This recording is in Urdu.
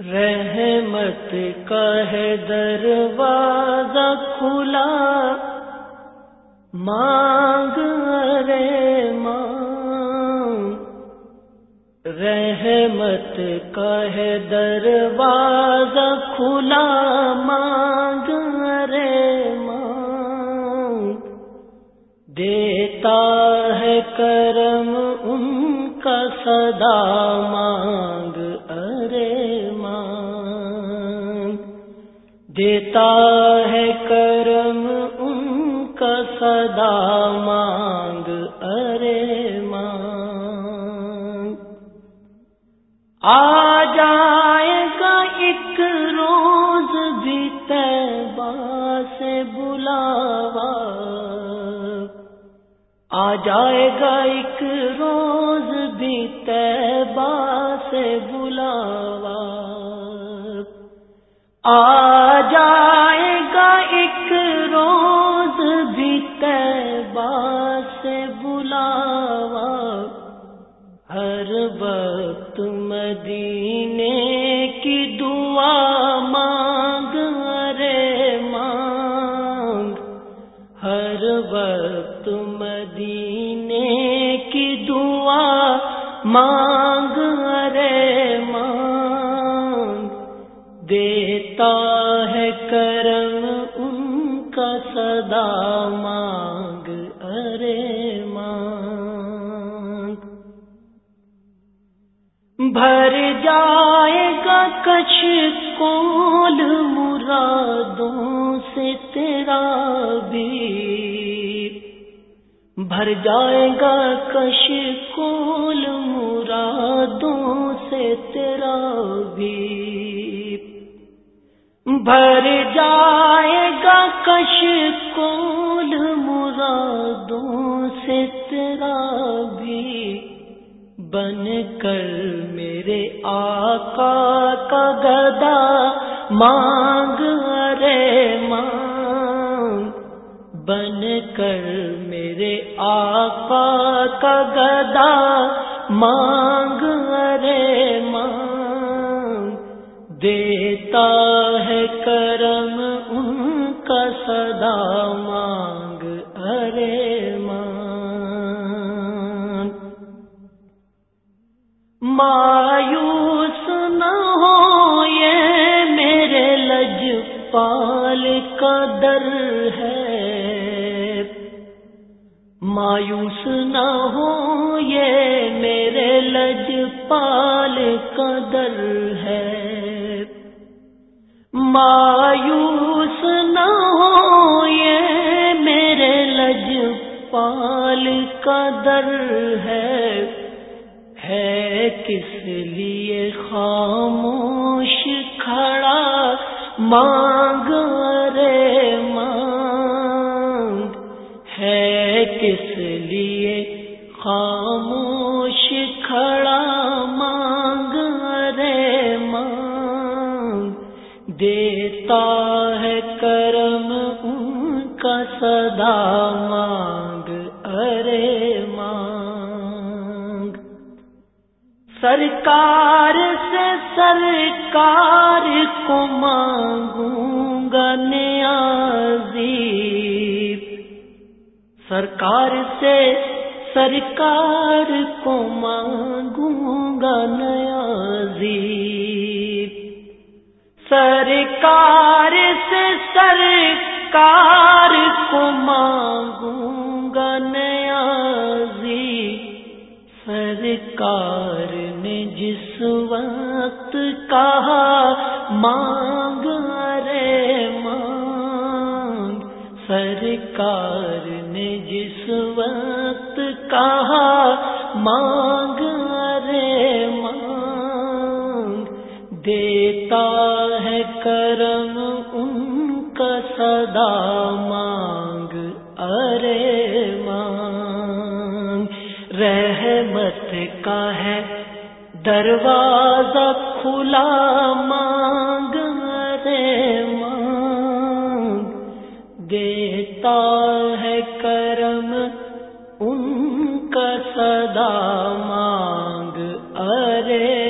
رحمت کا ہے دروازہ کھلا۔ مانگ رے مانگ۔ رحمت کا ہے دروازہ کھلا۔ مانگ رے مانگ۔ دیتا ہے کرم ان کا صدا۔ مانگ دیتا ہے کرم ان کا صدا مانگ، ارے مانگ۔ آ جائے گا ایک روز بھی تیبا سے بلاوا۔ آ جائے گا ایک روز بھی تیبا سے بلاوا۔ آ سے بلاوا، ہر وقت مدینے کی دعا مانگ، ارے مانگ۔ ہر وقت مدینے کی دعا مانگ، ارے مانگ۔ دیتا ہے کرم ان کا صدا مانگ، ارے مانگ۔ بھر جائے گا کچھ کول مرادوں سے تیرا بھی۔ بھر جائے گا کش کول مرادوں سے تیرا بھر جائے گا کش کول مرادوں سے تیرا بھی۔ بن کر میرے آقا کا گدا مانگ، ارے مانگ۔ بن کر میرے آقا کا گدا مانگ، ارے مانگ۔ دیتا کا صدا مانگ ارے مایوس نہ ہو یہ میرے لج پال کا در ہے مایوس نہ ہو یہ میرے لج پال کا در ہے مایوس پال کا در ہے ہے کس لیے خاموش کھڑا؟ مانگ رے مانگ، ہے کس لیے خاموش کھڑا؟ مانگ رے مانگ، دیتا ہے کرم ان کا صدا مانگ سرکار سے سرکار کو مانگوں گا نیازی سرکار سے سرکار کو مانگوں گا نیازی سرکار سے سرکار کو مانگوں گا نیازی سرکار نے جس وقت کہا، مانگ رے مانگ۔ سرکار نے جس وقت کہا، مانگ رے مانگ۔ دیتا ہے کرم ان کا صدا مانگ۔ ارے رحمت کا ہے۔ دروازہ کھلا مانگ رے مانگ۔ دیتا ہے کرم، ان کا صدا مانگ، ارے